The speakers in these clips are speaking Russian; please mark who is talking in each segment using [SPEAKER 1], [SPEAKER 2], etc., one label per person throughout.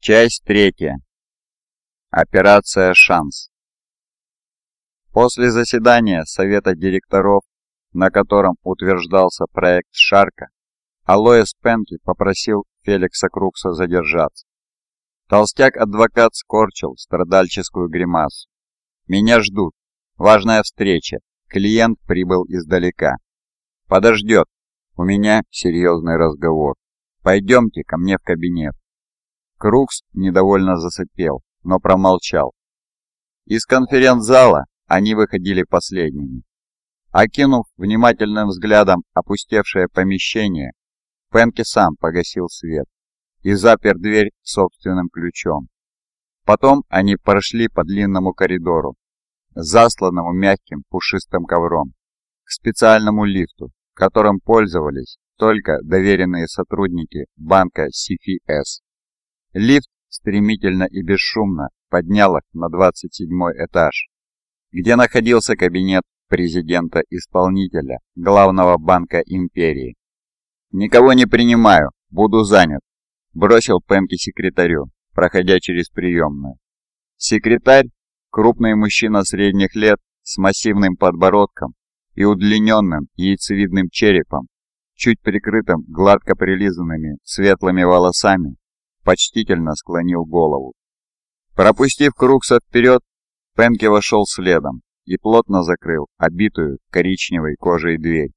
[SPEAKER 1] Часть третья. Операция «Шанс». После заседания Совета директоров, на котором утверждался проект Шарка, Алоэс Пенки попросил Феликса Крукса задержаться. Толстяк-адвокат скорчил страдальческую гримасу. «Меня ждут. Важная встреча. Клиент прибыл издалека. Подождет. У меня серьезный разговор. Пойдемте ко мне в кабинет». Крукс недовольно засыпел, но промолчал. Из конференц-зала они выходили последними. Окинув внимательным взглядом опустевшее помещение, Пенки сам погасил свет и запер дверь собственным ключом. Потом они прошли по длинному коридору, засланному мягким пушистым ковром, к специальному лифту, которым пользовались только доверенные сотрудники банка CFS. Лифт стремительно и бесшумно поднял их на 27 этаж, где находился кабинет президента-исполнителя главного банка империи. «Никого не принимаю, буду занят», – бросил Пэмки секретарю, проходя через приемную. Секретарь, крупный мужчина средних лет с массивным подбородком и удлиненным яйцевидным черепом, чуть прикрытым гладко прилизанными светлыми волосами, почтительно склонил голову. Пропустив Крукса вперед, Пенки вошел следом и плотно закрыл обитую коричневой кожей дверь.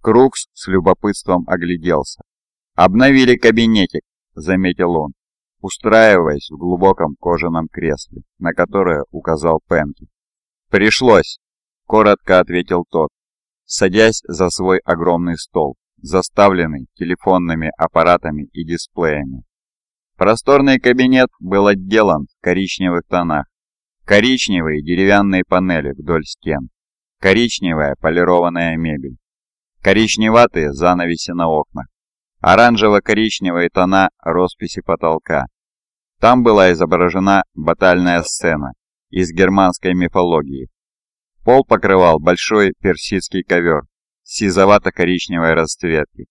[SPEAKER 1] Крукс с любопытством огляделся. «Обновили кабинетик», — заметил он, устраиваясь в глубоком кожаном кресле, на которое указал Пенки. «Пришлось», — коротко ответил тот, садясь за свой огромный стол, заставленный телефонными аппаратами и дисплеями. Просторный кабинет был отделан в коричневых тонах. Коричневые деревянные панели вдоль стен, коричневая полированная мебель, коричневатые занавеси на окнах, оранжево-коричневые тона росписи потолка. Там была изображена батальная сцена из германской мифологии. Пол покрывал большой персидский ковер сизовато-коричневой расцветки.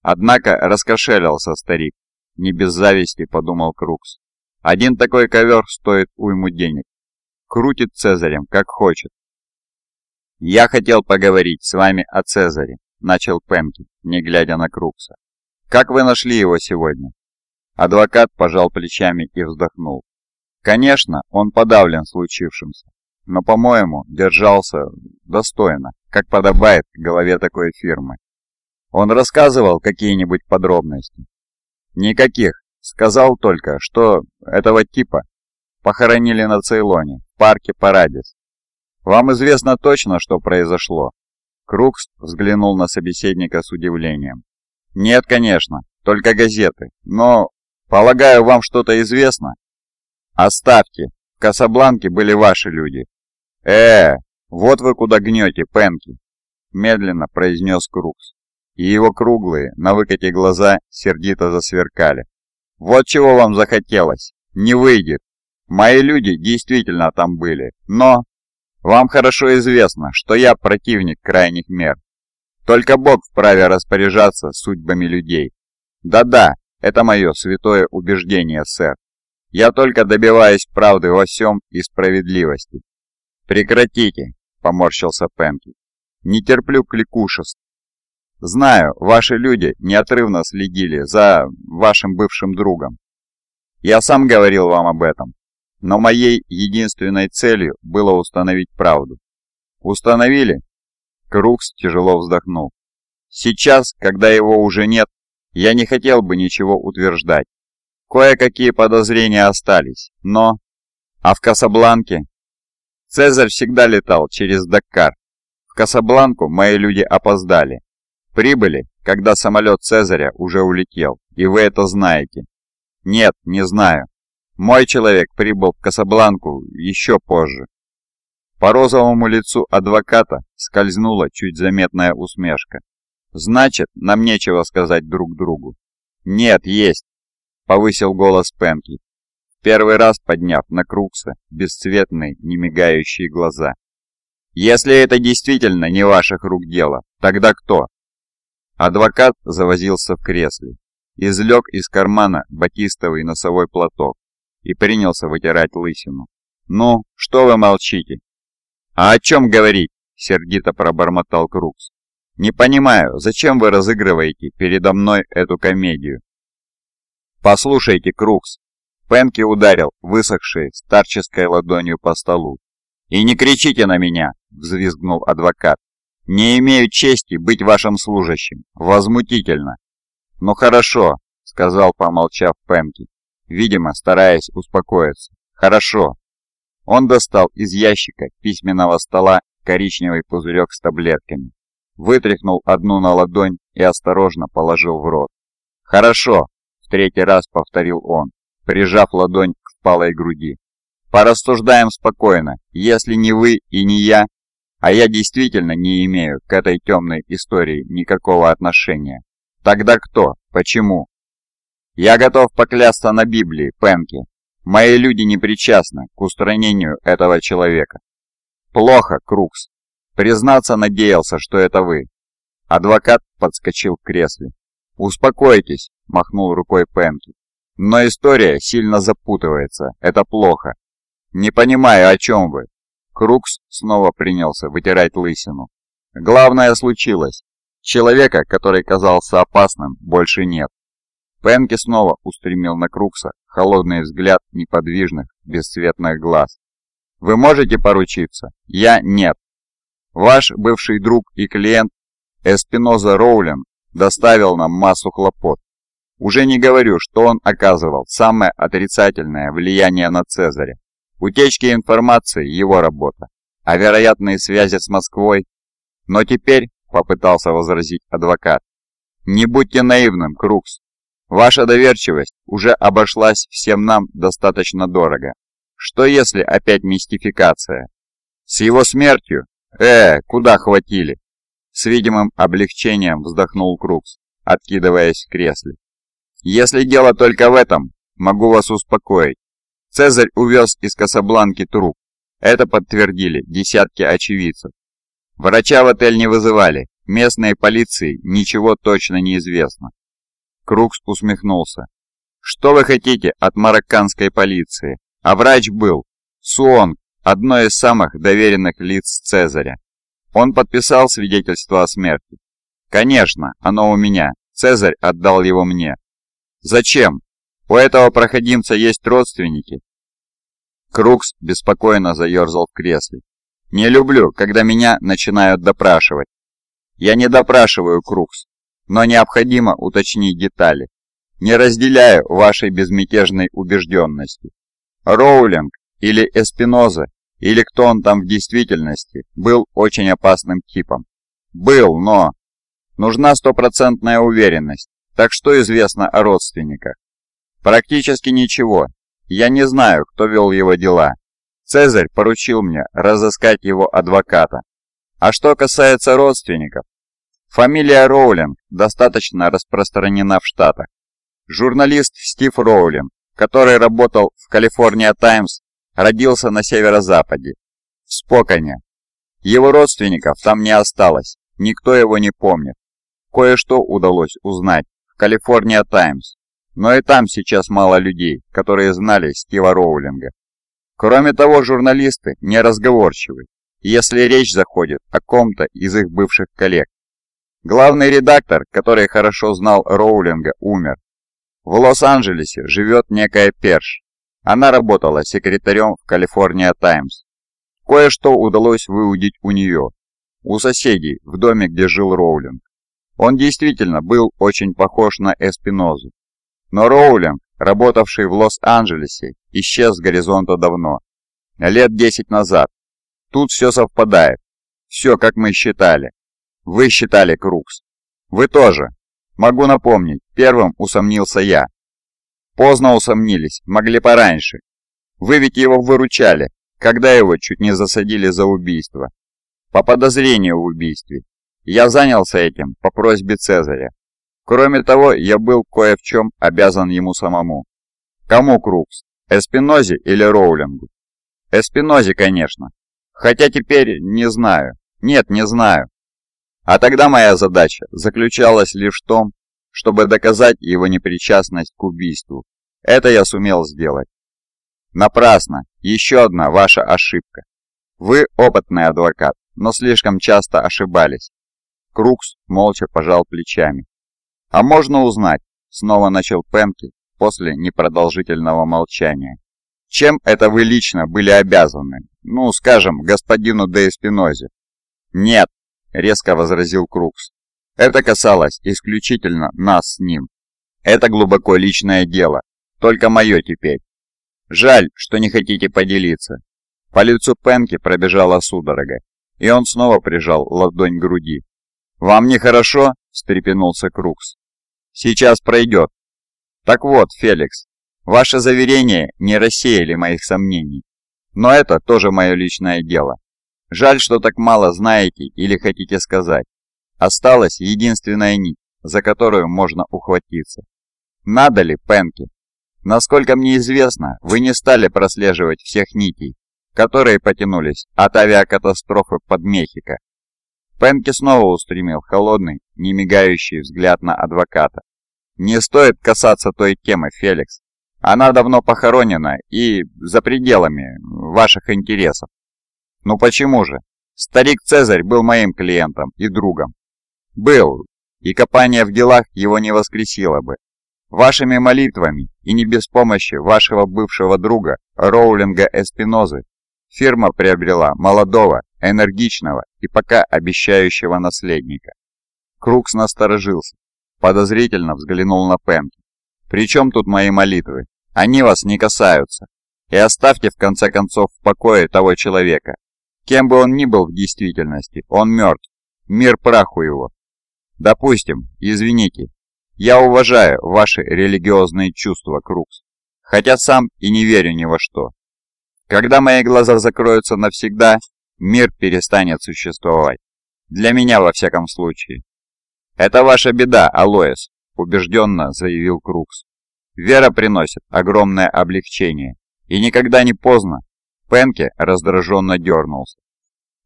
[SPEAKER 1] Однако раскошелился старик, не без зависти, подумал Крукс. Один такой ковер стоит уйму денег. Крутит Цезарем, как хочет. «Я хотел поговорить с вами о Цезаре», — начал Пемки, не глядя на Крукса. «Как вы нашли его сегодня?» Адвокат пожал плечами и вздохнул. Конечно, он подавлен случившимся, но, по-моему, держался достойно, как подобает голове такой фирмы. Он рассказывал какие-нибудь подробности? Никаких. Сказал только, что этого типа похоронили на Цейлоне, в парке Парадис. Вам известно точно, что произошло? Крукс взглянул на собеседника с удивлением. Нет, конечно, только газеты. Но, полагаю, вам что-то известно? Оставьте. В Касабланке были ваши люди. Э, вот вы куда гнете, Пенки, медленно произнес Крукс и его круглые, на выкате глаза сердито засверкали. «Вот чего вам захотелось? Не выйдет. Мои люди действительно там были, но... Вам хорошо известно, что я противник крайних мер. Только Бог вправе распоряжаться судьбами людей. Да-да, это мое святое убеждение, сэр. Я только добиваюсь правды во всем и справедливости. Прекратите, поморщился Пэмки. Не терплю кликушеств. Знаю, ваши люди неотрывно следили за вашим бывшим другом. Я сам говорил вам об этом. Но моей единственной целью было установить правду. Установили? Крукс тяжело вздохнул. Сейчас, когда его уже нет, я не хотел бы ничего утверждать. Кое-какие подозрения остались, но... А в Касабланке? Цезарь всегда летал через Даккар. В Касабланку мои люди опоздали, Прибыли, когда самолет Цезаря уже улетел, и вы это знаете. Нет, не знаю. Мой человек прибыл в Касабланку еще позже. По розовому лицу адвоката скользнула чуть заметная усмешка. Значит, нам нечего сказать друг другу. Нет, есть, повысил голос Пенки, первый раз подняв на Крукса бесцветные, немигающие глаза. Если это действительно не ваших рук дело, тогда кто? Адвокат завозился в кресле. извлек из кармана батистовый носовой платок и принялся вытирать лысину. «Ну, что вы молчите?» «А о чем говорить?» — сердито пробормотал Крукс. «Не понимаю, зачем вы разыгрываете передо мной эту комедию?» «Послушайте, Крукс!» Пенки ударил высохшей старческой ладонью по столу. «И не кричите на меня!» — взвизгнул адвокат. «Не имею чести быть вашим служащим. Возмутительно!» «Ну хорошо», — сказал, помолчав Пенки, видимо, стараясь успокоиться. «Хорошо». Он достал из ящика письменного стола коричневый пузырек с таблетками, вытряхнул одну на ладонь и осторожно положил в рот. «Хорошо», — в третий раз повторил он, прижав ладонь к впалой груди. «Порассуждаем спокойно. Если не вы и не я, а я действительно не имею к этой темной истории никакого отношения, тогда кто? Почему?» «Я готов поклясться на Библии, Пенки. Мои люди не причастны к устранению этого человека». «Плохо, Крукс. Признаться надеялся, что это вы». Адвокат подскочил к кресле. «Успокойтесь», — махнул рукой Пенки. Но история сильно запутывается, это плохо. Не понимаю, о чем вы. Крукс снова принялся вытирать лысину. Главное случилось. Человека, который казался опасным, больше нет. Пенки снова устремил на Крукса холодный взгляд неподвижных, бесцветных глаз. «Вы можете поручиться? Я нет. Ваш бывший друг и клиент Эспиноза Роулен доставил нам массу хлопот. Уже не говорю, что он оказывал самое отрицательное влияние на Цезаря. Утечки информации – его работа, а вероятные связи с Москвой. Но теперь, попытался возразить адвокат, не будьте наивным, Крукс. Ваша доверчивость уже обошлась всем нам достаточно дорого. Что если опять мистификация? С его смертью? Э, куда хватили? С видимым облегчением вздохнул Крукс, откидываясь в кресле. Если дело только в этом, могу вас успокоить. Цезарь увез из Касабланки труп. Это подтвердили десятки очевидцев. Врача в отель не вызывали, местной полиции ничего точно не известно. Крукс усмехнулся. Что вы хотите от марокканской полиции? А врач был. Суонг, одно из самых доверенных лиц Цезаря. Он подписал свидетельство о смерти. Конечно, оно у меня. Цезарь отдал его мне. Зачем? У этого проходимца есть родственники. Крукс беспокойно заерзал в кресле. Не люблю, когда меня начинают допрашивать. Я не допрашиваю, Крукс, но необходимо уточнить детали. Не разделяю вашей безмятежной убежденности. Роулинг или Эспиноза, или кто он там в действительности, был очень опасным типом. Был, но... Нужна стопроцентная уверенность, так что известно о родственниках? Практически ничего. Я не знаю, кто вел его дела. Цезарь поручил мне разыскать его адвоката. А что касается родственников, фамилия Роулинг достаточно распространена в Штатах. Журналист Стив Роулинг, который работал в Калифорния Таймс, родился на северо-западе, в Споконе. Его родственников там не осталось, никто его не помнит. Кое-что удалось узнать. Калифорния Таймс. Но и там сейчас мало людей, которые знали Стива Роулинга. Кроме того, журналисты неразговорчивы, если речь заходит о ком-то из их бывших коллег. Главный редактор, который хорошо знал Роулинга, умер. В Лос-Анджелесе живет некая Перш. Она работала секретарем в Калифорния Таймс. Кое-что удалось выудить у нее, у соседей, в доме, где жил Роулинг. Он действительно был очень похож на Эспинозу. Но Роулинг, работавший в Лос-Анджелесе, исчез с горизонта давно. Лет десять назад. Тут все совпадает. Все, как мы считали. Вы считали, Крукс. Вы тоже. Могу напомнить, первым усомнился я. Поздно усомнились, могли пораньше. Вы ведь его выручали, когда его чуть не засадили за убийство. По подозрению в убийстве. Я занялся этим по просьбе Цезаря. Кроме того, я был кое в чем обязан ему самому. Кому Крукс? Эспинозе или Роулингу? Эспинозе, конечно. Хотя теперь не знаю. Нет, не знаю. А тогда моя задача заключалась лишь в том, чтобы доказать его непричастность к убийству. Это я сумел сделать. Напрасно. Еще одна ваша ошибка. Вы опытный адвокат, но слишком часто ошибались. Крукс молча пожал плечами. А можно узнать, снова начал Пенки после непродолжительного молчания. Чем это вы лично были обязаны? Ну, скажем, господину де Эспинозе. Нет, резко возразил Крукс. Это касалось исключительно нас с ним. Это глубоко личное дело, только мое теперь. Жаль, что не хотите поделиться. По лицу Пенки пробежала судорога, и он снова прижал ладонь к груди. «Вам нехорошо?» – встрепенулся Крукс. «Сейчас пройдет». «Так вот, Феликс, ваши заверения не рассеяли моих сомнений. Но это тоже мое личное дело. Жаль, что так мало знаете или хотите сказать. Осталась единственная нить, за которую можно ухватиться. Надо ли, Пенки? Насколько мне известно, вы не стали прослеживать всех нитей, которые потянулись от авиакатастрофы под Мехико. Пенки снова устремил холодный, немигающий взгляд на адвоката. «Не стоит касаться той темы, Феликс. Она давно похоронена и за пределами ваших интересов». «Ну почему же? Старик Цезарь был моим клиентом и другом. Был, и копание в делах его не воскресило бы. Вашими молитвами и не без помощи вашего бывшего друга Роулинга Эспинозы фирма приобрела молодого, энергичного и пока обещающего наследника. Крукс насторожился, подозрительно взглянул на Пенки. «При чем тут мои молитвы? Они вас не касаются. И оставьте в конце концов в покое того человека. Кем бы он ни был в действительности, он мертв. Мир праху его. Допустим, извините, я уважаю ваши религиозные чувства, Крукс, хотя сам и не верю ни во что. Когда мои глаза закроются навсегда, мир перестанет существовать. Для меня, во всяком случае. «Это ваша беда, Алоэс», — убежденно заявил Крукс. «Вера приносит огромное облегчение, и никогда не поздно». Пенке раздраженно дернулся.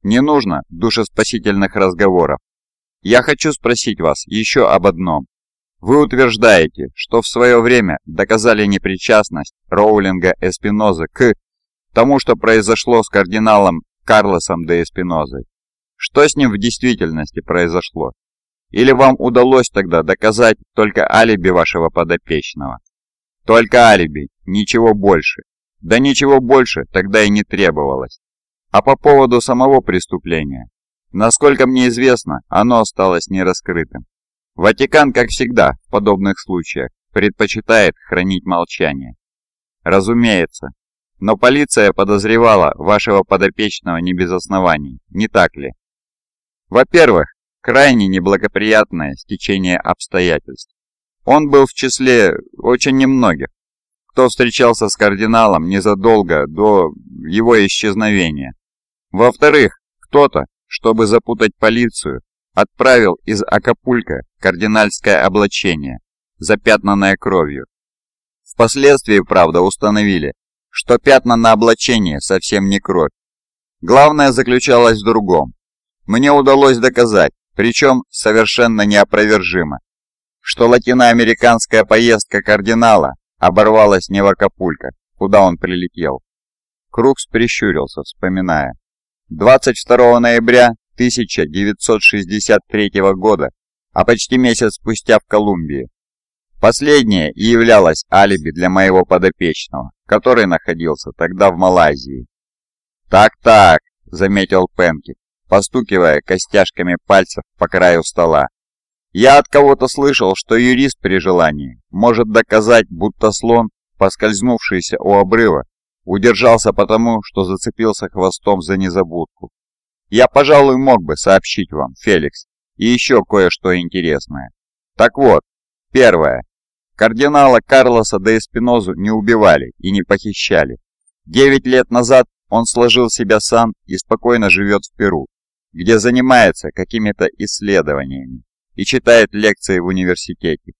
[SPEAKER 1] «Не нужно душеспасительных разговоров. Я хочу спросить вас еще об одном. Вы утверждаете, что в свое время доказали непричастность Роулинга Эспинозы к тому, что произошло с кардиналом Карлосом де Эспинозой. Что с ним в действительности произошло? Или вам удалось тогда доказать только алиби вашего подопечного? Только алиби, ничего больше. Да ничего больше тогда и не требовалось. А по поводу самого преступления, насколько мне известно, оно осталось нераскрытым. Ватикан, как всегда, в подобных случаях, предпочитает хранить молчание. Разумеется, но полиция подозревала вашего подопечного не без оснований, не так ли? Во-первых, крайне неблагоприятное стечение обстоятельств. Он был в числе очень немногих, кто встречался с кардиналом незадолго до его исчезновения. Во-вторых, кто-то, чтобы запутать полицию, отправил из Акапулька кардинальское облачение, запятнанное кровью. Впоследствии, правда, установили, что пятна на облачении совсем не кровь. Главное заключалось в другом. Мне удалось доказать, причем совершенно неопровержимо, что латиноамериканская поездка кардинала оборвалась не в Акапулько, куда он прилетел. Крукс прищурился, вспоминая. 22 ноября 1963 года, а почти месяц спустя в Колумбии, Последнее и являлось алиби для моего подопечного, который находился тогда в Малайзии. «Так-так», — заметил Пенки, постукивая костяшками пальцев по краю стола. «Я от кого-то слышал, что юрист при желании может доказать, будто слон, поскользнувшийся у обрыва, удержался потому, что зацепился хвостом за незабудку. Я, пожалуй, мог бы сообщить вам, Феликс, и еще кое-что интересное. Так вот, первое. Кардинала Карлоса де Эспинозу не убивали и не похищали. Девять лет назад он сложил себя сан и спокойно живет в Перу, где занимается какими-то исследованиями и читает лекции в университете.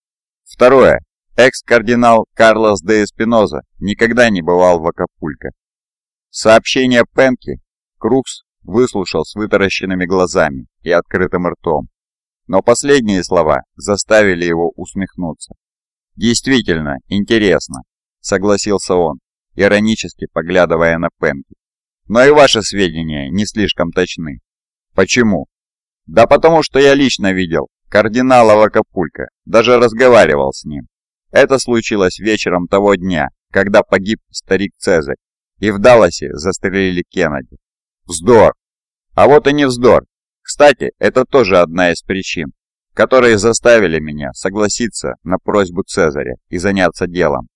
[SPEAKER 1] Второе. Экс-кардинал Карлос де Эспиноза никогда не бывал в Акапулько. Сообщение Пенки Крукс выслушал с вытаращенными глазами и открытым ртом. Но последние слова заставили его усмехнуться. «Действительно, интересно», — согласился он, иронически поглядывая на Пенки. «Но и ваши сведения не слишком точны». «Почему?» «Да потому что я лично видел кардинала Лакапулька, даже разговаривал с ним. Это случилось вечером того дня, когда погиб старик Цезарь, и в Далласе застрелили Кеннеди. Вздор! А вот и не вздор. Кстати, это тоже одна из причин, которые заставили меня согласиться на просьбу Цезаря и заняться делом.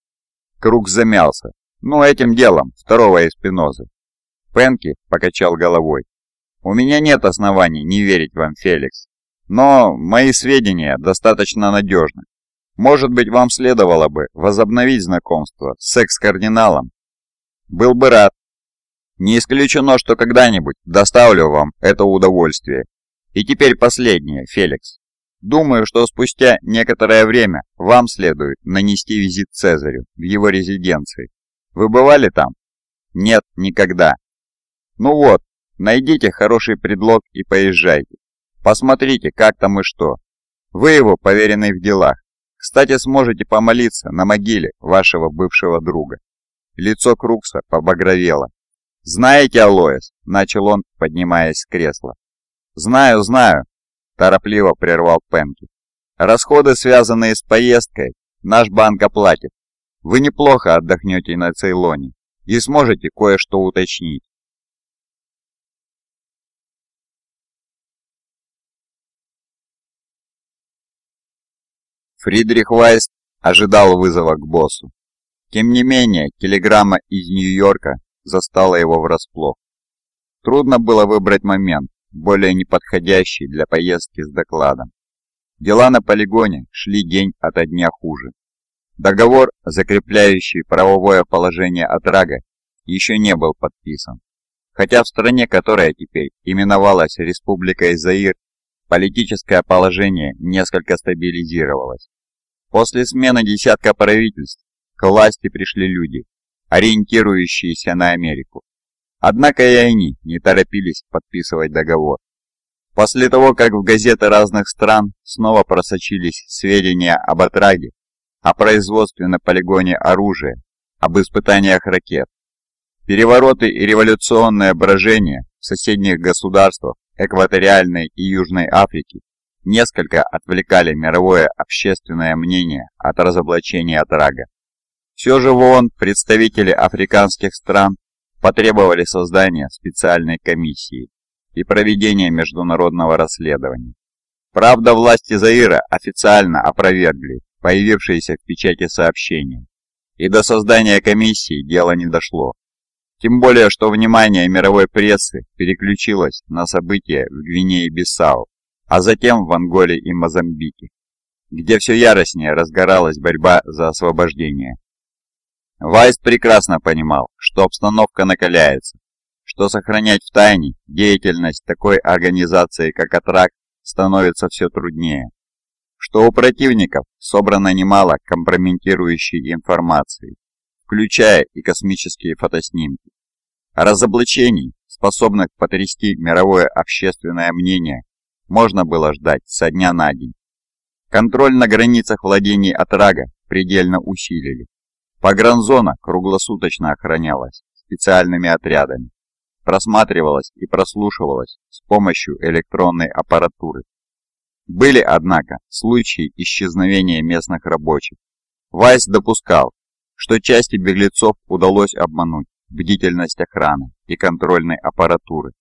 [SPEAKER 1] Круг замялся. Ну, этим делом, второго из Пинозы. Пенки покачал головой. «У меня нет оснований не верить вам, Феликс. Но мои сведения достаточно надежны. Может быть, вам следовало бы возобновить знакомство с секс-кардиналом? Был бы рад. Не исключено, что когда-нибудь доставлю вам это удовольствие. И теперь последнее, Феликс. Думаю, что спустя некоторое время вам следует нанести визит Цезарю в его резиденции. Вы бывали там? Нет, никогда. Ну вот, найдите хороший предлог и поезжайте. Посмотрите, как там и что. Вы его поверенный в делах. Кстати, сможете помолиться на могиле вашего бывшего друга. Лицо Крукса побагровело. «Знаете, Алоэс?» – начал он, поднимаясь с кресла. «Знаю, знаю», – торопливо прервал Пенки. «Расходы, связанные с поездкой, наш банк оплатит. Вы неплохо отдохнете на Цейлоне и сможете кое-что уточнить. Фридрих Вайс ожидал вызова к боссу. Тем не менее, телеграмма из Нью-Йорка застала его врасплох. Трудно было выбрать момент, более неподходящий для поездки с докладом. Дела на полигоне шли день ото дня хуже. Договор, закрепляющий правовое положение Атрага, еще не был подписан. Хотя в стране, которая теперь именовалась Республикой Заир, политическое положение несколько стабилизировалось. После смены десятка правительств к власти пришли люди, ориентирующиеся на Америку. Однако и они не торопились подписывать договор. После того, как в газеты разных стран снова просочились сведения об отраге, о производстве на полигоне оружия, об испытаниях ракет, перевороты и революционное брожение в соседних государствах Экваториальной и Южной Африки несколько отвлекали мировое общественное мнение от разоблачения от рага. Все же в ООН представители африканских стран потребовали создания специальной комиссии и проведения международного расследования. Правда, власти Заира официально опровергли появившиеся в печати сообщения, и до создания комиссии дело не дошло. Тем более, что внимание мировой прессы переключилось на события в Гвинее-Бисау, а затем в Анголе и Мозамбике, где все яростнее разгоралась борьба за освобождение. Вайс прекрасно понимал, что обстановка накаляется, что сохранять в тайне деятельность такой организации, как Атрак, становится все труднее, что у противников собрано немало компрометирующей информации, включая и космические фотоснимки. Разоблачений, способных потрясти мировое общественное мнение, можно было ждать со дня на день. Контроль на границах владений Атрага предельно усилили. Погранзона круглосуточно охранялась специальными отрядами, просматривалась и прослушивалась с помощью электронной аппаратуры. Были, однако, случаи исчезновения местных рабочих. Вайс допускал, что части беглецов удалось обмануть бдительность охраны и контрольной аппаратуры.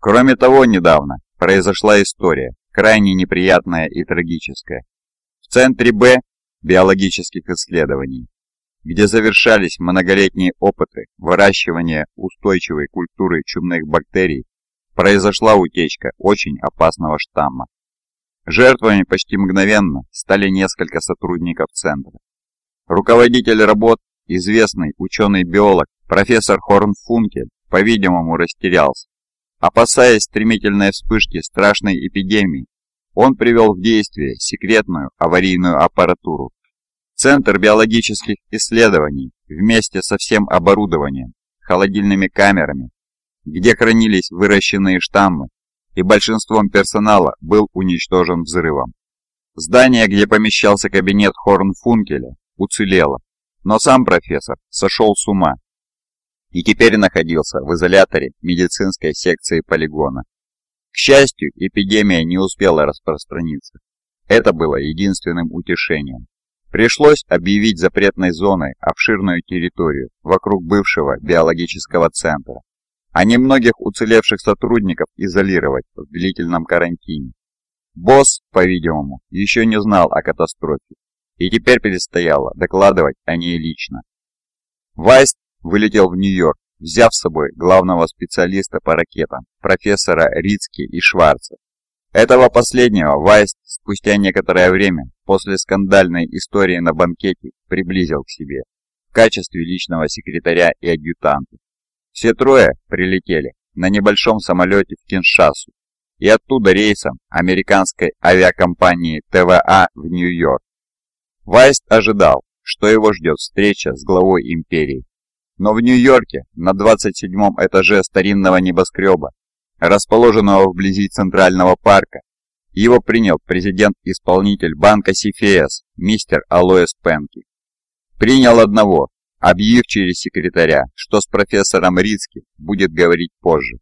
[SPEAKER 1] Кроме того, недавно произошла история, крайне неприятная и трагическая. В центре Б биологических исследований, где завершались многолетние опыты выращивания устойчивой культуры чумных бактерий, произошла утечка очень опасного штамма. Жертвами почти мгновенно стали несколько сотрудников центра. Руководитель работ, известный ученый-биолог профессор Хорнфункель, по-видимому, растерялся Опасаясь стремительной вспышки страшной эпидемии, он привел в действие секретную аварийную аппаратуру. Центр биологических исследований вместе со всем оборудованием, холодильными камерами, где хранились выращенные штаммы, и большинством персонала был уничтожен взрывом. Здание, где помещался кабинет Хорнфункеля, уцелело, но сам профессор сошел с ума и теперь находился в изоляторе медицинской секции полигона. К счастью, эпидемия не успела распространиться. Это было единственным утешением. Пришлось объявить запретной зоной обширную территорию вокруг бывшего биологического центра, а немногих уцелевших сотрудников изолировать в длительном карантине. Босс, по-видимому, еще не знал о катастрофе, и теперь предстояло докладывать о ней лично. Вайст вылетел в Нью-Йорк, взяв с собой главного специалиста по ракетам, профессора Рицки и Шварца. Этого последнего Вайст спустя некоторое время после скандальной истории на банкете приблизил к себе в качестве личного секретаря и адъютанта. Все трое прилетели на небольшом самолете в Киншасу и оттуда рейсом американской авиакомпании ТВА в Нью-Йорк. Вайст ожидал, что его ждет встреча с главой империи. Но в Нью-Йорке, на 27 этаже старинного небоскреба, расположенного вблизи Центрального парка, его принял президент-исполнитель банка Сифеас, мистер Алоэс Пенки. Принял одного, объявив через секретаря, что с профессором Рицки будет говорить позже.